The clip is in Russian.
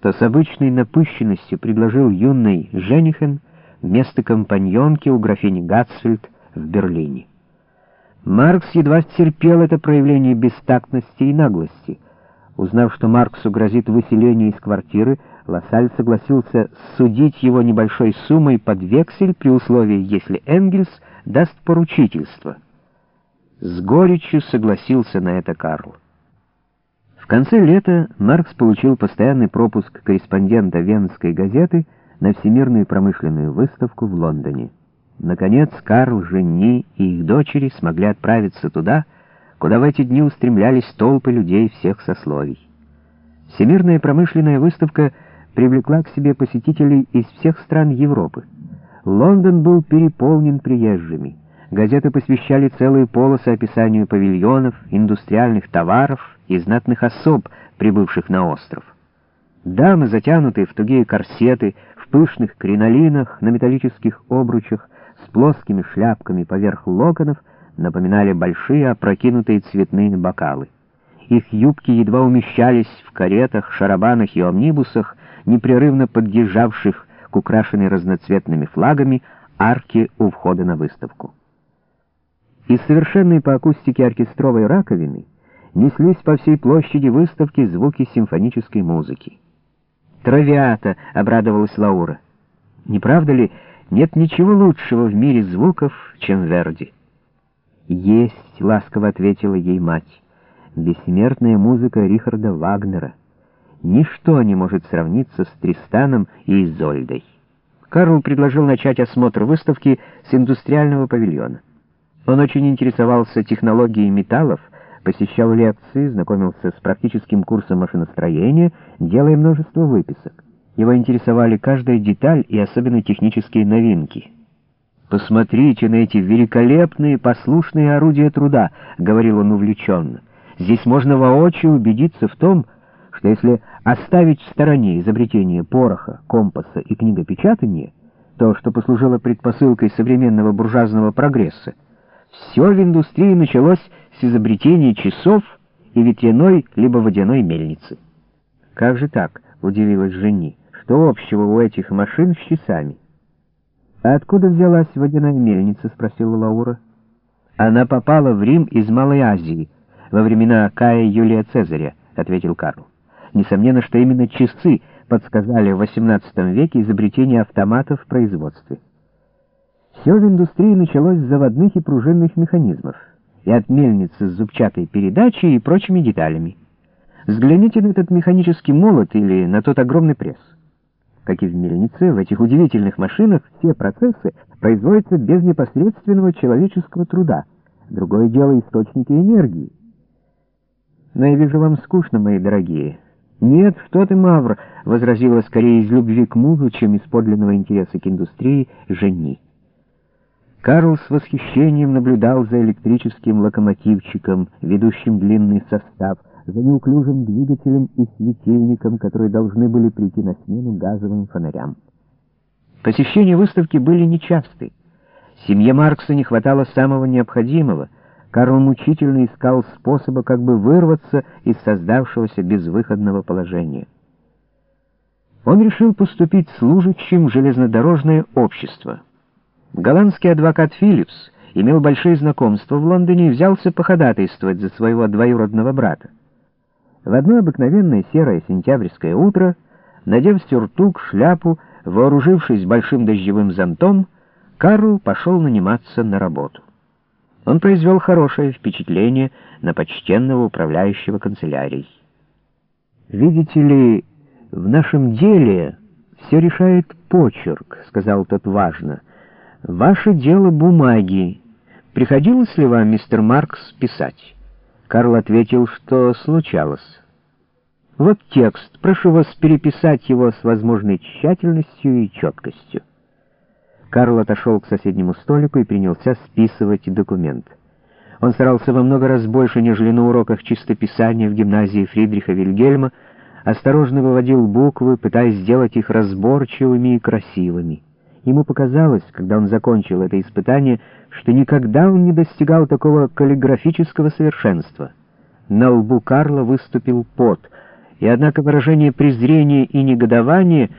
то с обычной напыщенностью предложил юной Женихен место компаньонки у графини Гатсфельд в Берлине. Маркс едва терпел это проявление бестактности и наглости. Узнав, что Марксу грозит выселение из квартиры, Лассаль согласился судить его небольшой суммой под вексель при условии, если Энгельс даст поручительство. С горечью согласился на это Карл. Конце лета Маркс получил постоянный пропуск корреспондента Венской газеты на Всемирную промышленную выставку в Лондоне. Наконец, Карл, Жени и их дочери смогли отправиться туда, куда в эти дни устремлялись толпы людей всех сословий. Всемирная промышленная выставка привлекла к себе посетителей из всех стран Европы. Лондон был переполнен приезжими. Газеты посвящали целые полосы описанию павильонов, индустриальных товаров и знатных особ, прибывших на остров. Дамы, затянутые в тугие корсеты, в пышных кринолинах, на металлических обручах, с плоскими шляпками поверх локонов, напоминали большие опрокинутые цветные бокалы. Их юбки едва умещались в каретах, шарабанах и омнибусах, непрерывно подъезжавших к украшенной разноцветными флагами арке у входа на выставку. Из совершенной по акустике оркестровой раковины неслись по всей площади выставки звуки симфонической музыки. «Травиата!» — обрадовалась Лаура. «Не правда ли, нет ничего лучшего в мире звуков, чем Верди?» «Есть!» — ласково ответила ей мать. «Бессмертная музыка Рихарда Вагнера. Ничто не может сравниться с Тристаном и Изольдой». Карл предложил начать осмотр выставки с индустриального павильона. Он очень интересовался технологией металлов, посещал лекции, знакомился с практическим курсом машиностроения, делая множество выписок. Его интересовали каждая деталь и особенно технические новинки. «Посмотрите на эти великолепные послушные орудия труда», — говорил он увлеченно. «Здесь можно воочию убедиться в том, что если оставить в стороне изобретение пороха, компаса и книгопечатания, то, что послужило предпосылкой современного буржуазного прогресса, все в индустрии началось с изобретения часов и ветряной либо водяной мельницы. «Как же так?» — удивилась Жени. «Что общего у этих машин с часами?» «А откуда взялась водяная мельница?» — спросила Лаура. «Она попала в Рим из Малой Азии во времена Кая Юлия Цезаря», — ответил Карл. «Несомненно, что именно часы подсказали в XVIII веке изобретение автоматов в производстве». Все в индустрии началось с заводных и пружинных механизмов, и от мельницы с зубчатой передачей и прочими деталями. Взгляните на этот механический молот или на тот огромный пресс. Как и в мельнице, в этих удивительных машинах все процессы производятся без непосредственного человеческого труда. Другое дело — источники энергии. Но я вижу, вам скучно, мои дорогие. Нет, что ты, Мавр, — возразила скорее из любви к мужу, чем из подлинного интереса к индустрии, жени. Карл с восхищением наблюдал за электрическим локомотивчиком, ведущим длинный состав, за неуклюжим двигателем и светильником, которые должны были прийти на смену газовым фонарям. Посещения выставки были нечасты. Семье Маркса не хватало самого необходимого. Карл мучительно искал способа как бы вырваться из создавшегося безвыходного положения. Он решил поступить служащим железнодорожное общество — Голландский адвокат Филлипс имел большие знакомства в Лондоне и взялся походатайствовать за своего двоюродного брата. В одно обыкновенное серое сентябрьское утро, надев сюртук, шляпу, вооружившись большим дождевым зонтом, Карл пошел наниматься на работу. Он произвел хорошее впечатление на почтенного управляющего канцелярией. «Видите ли, в нашем деле все решает почерк», — сказал тот важно, — «Ваше дело бумаги. Приходилось ли вам, мистер Маркс, писать?» Карл ответил, что случалось. «Вот текст. Прошу вас переписать его с возможной тщательностью и четкостью». Карл отошел к соседнему столику и принялся списывать документ. Он старался во много раз больше, нежели на уроках чистописания в гимназии Фридриха Вильгельма, осторожно выводил буквы, пытаясь сделать их разборчивыми и красивыми. Ему показалось, когда он закончил это испытание, что никогда он не достигал такого каллиграфического совершенства. На лбу Карла выступил пот, и однако выражение презрения и негодования